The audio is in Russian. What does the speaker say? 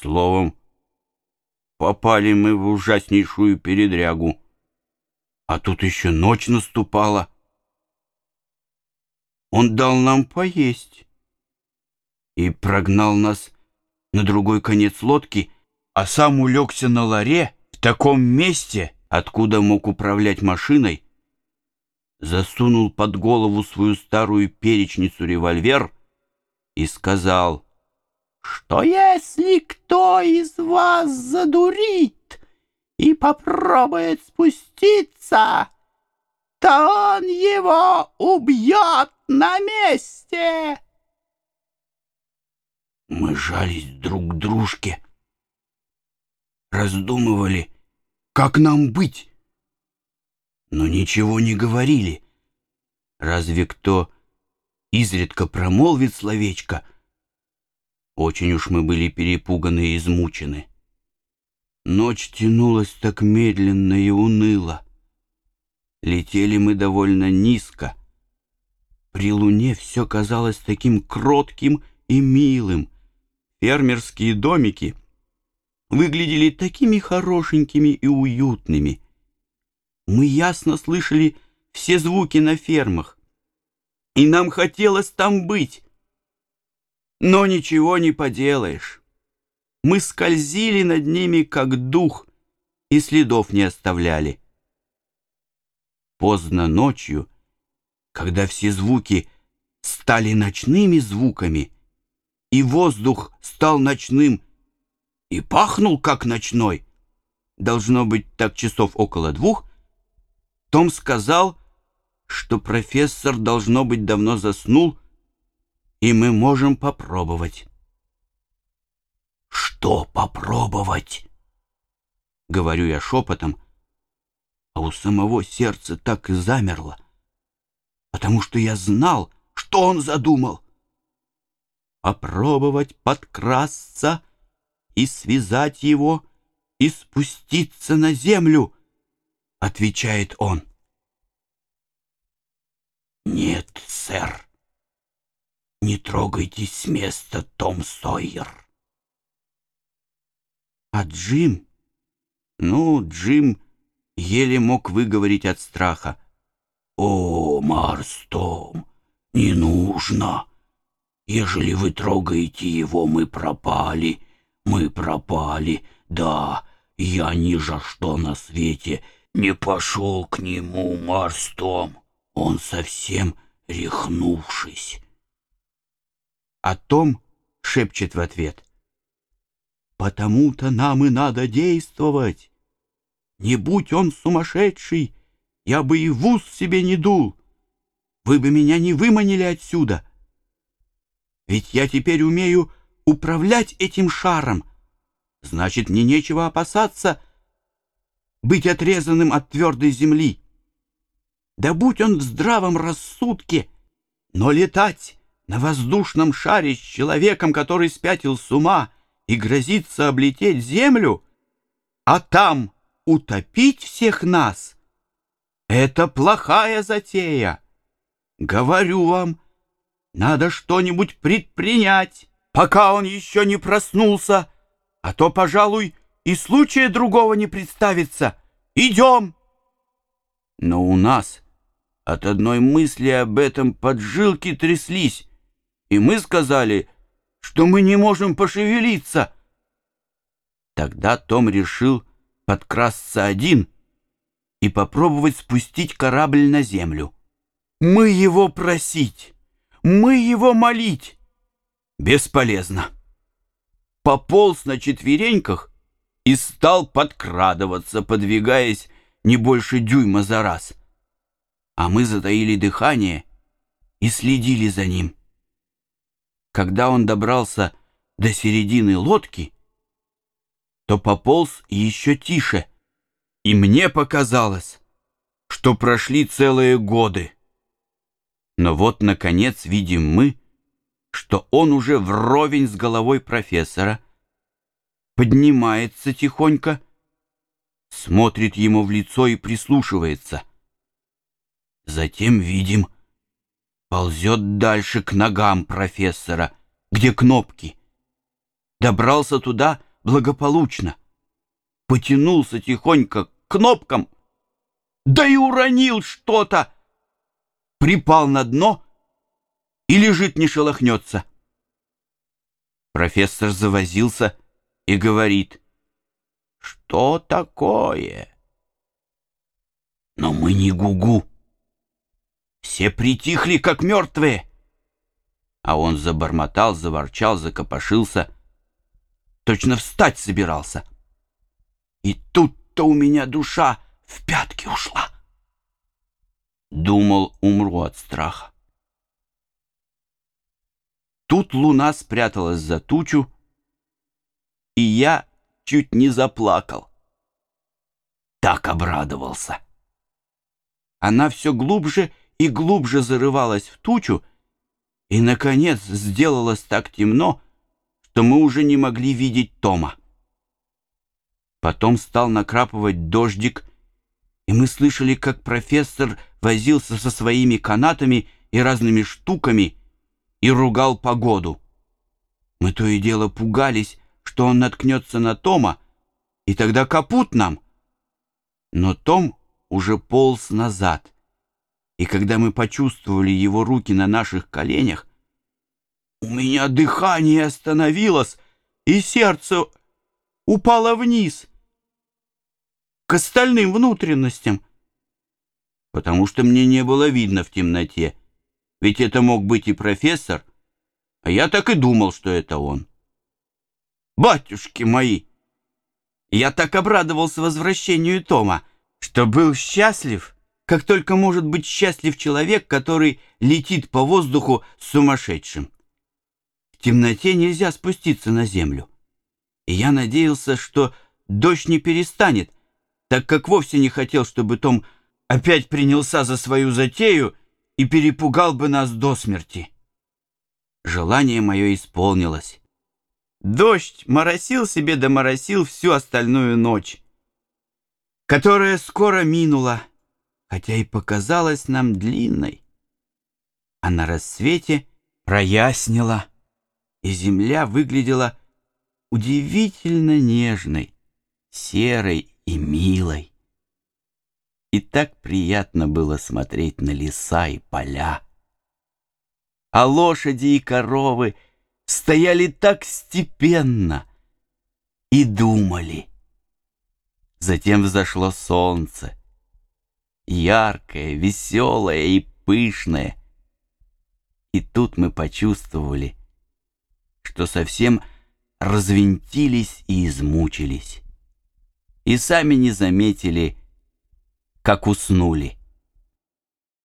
Словом, попали мы в ужаснейшую передрягу. А тут еще ночь наступала. Он дал нам поесть и прогнал нас на другой конец лодки, а сам улегся на ларе в таком месте, откуда мог управлять машиной, засунул под голову свою старую перечницу револьвер и сказал, что если кто из вас задурит и попробует спуститься, то он его убьет на месте. Мы жались друг к дружке, раздумывали, как нам быть, но ничего не говорили. Разве кто изредка промолвит словечко? Очень уж мы были перепуганы и измучены. Ночь тянулась так медленно и уныло. Летели мы довольно низко. При луне все казалось таким кротким и милым. Фермерские домики выглядели такими хорошенькими и уютными. Мы ясно слышали все звуки на фермах, и нам хотелось там быть. Но ничего не поделаешь. Мы скользили над ними, как дух, и следов не оставляли. Поздно ночью, когда все звуки стали ночными звуками, и воздух стал ночным и пахнул, как ночной. Должно быть, так часов около двух. Том сказал, что профессор, должно быть, давно заснул, и мы можем попробовать. «Что попробовать?» — говорю я шепотом, а у самого сердце так и замерло, потому что я знал, что он задумал — попробовать подкрасться и связать его и спуститься на землю, — отвечает он. Нет, сэр, не трогайтесь с места, Том Сойер. А Джим? Ну, Джим еле мог выговорить от страха. О, Марс, Том, не нужно. Ежели вы трогаете его, мы пропали, мы пропали. Да, я ни за что на свете не пошел к нему, Марстом. Он совсем рехнувшись. А Том шепчет в ответ. «Потому-то нам и надо действовать. Не будь он сумасшедший, я бы и в ус себе не дул. Вы бы меня не выманили отсюда». Ведь я теперь умею управлять этим шаром. Значит, мне нечего опасаться быть отрезанным от твердой земли. Да будь он в здравом рассудке, но летать на воздушном шаре с человеком, который спятил с ума и грозится облететь землю, а там утопить всех нас — это плохая затея. Говорю вам, — надо что-нибудь предпринять, пока он еще не проснулся, а то, пожалуй, и случая другого не представится. Идем!» Но у нас от одной мысли об этом поджилки тряслись, и мы сказали, что мы не можем пошевелиться. Тогда Том решил подкрасться один и попробовать спустить корабль на землю. Мы его просить мы его молить. Бесполезно. Пополз на четвереньках и стал подкрадываться, подвигаясь не больше дюйма за раз. А мы затаили дыхание и следили за ним. Когда он добрался до середины лодки, то пополз еще тише, и мне показалось, что прошли целые годы. Но вот, наконец, видим мы, что он уже вровень с головой профессора, поднимается тихонько, смотрит ему в лицо и прислушивается. Затем видим, ползет дальше к ногам профессора, где кнопки. Добрался туда благополучно. Потянулся тихонько к кнопкам, да и уронил что-то. Припал на дно и лежит, не шелохнется. Профессор завозился и говорит, «Что такое?» Но мы не гугу. -гу. Все притихли, как мертвые. А он забормотал, заворчал, закопошился. Точно встать собирался. И тут-то у меня душа в пятки ушла. Думал, умру от страха. Тут луна спряталась за тучу, и я чуть не заплакал. Так обрадовался. Она все глубже и глубже зарывалась в тучу, и, наконец, сделалось так темно, что мы уже не могли видеть Тома. Потом стал накрапывать дождик, и мы слышали, как профессор возился со своими канатами и разными штуками и ругал погоду. Мы то и дело пугались, что он наткнется на Тома, и тогда капут нам. Но Том уже полз назад, и когда мы почувствовали его руки на наших коленях, у меня дыхание остановилось, и сердце упало вниз, к остальным внутренностям, потому что мне не было видно в темноте, ведь это мог быть и профессор, а я так и думал, что это он. Батюшки мои! Я так обрадовался возвращению Тома, что был счастлив, как только может быть счастлив человек, который летит по воздуху с сумасшедшим. В темноте нельзя спуститься на землю. И я надеялся, что дождь не перестанет, так как вовсе не хотел, чтобы Том опять принялся за свою затею и перепугал бы нас до смерти. Желание мое исполнилось. Дождь моросил себе да моросил всю остальную ночь которая скоро минула, хотя и показалась нам длинной. А на рассвете прояснила, и земля выглядела удивительно нежной, серой и милой. И так приятно было смотреть на леса и поля. А лошади и коровы стояли так степенно и думали — Затем взошло солнце, яркое, веселое и пышное. И тут мы почувствовали, что совсем развинтились и измучились, и сами не заметили, как уснули.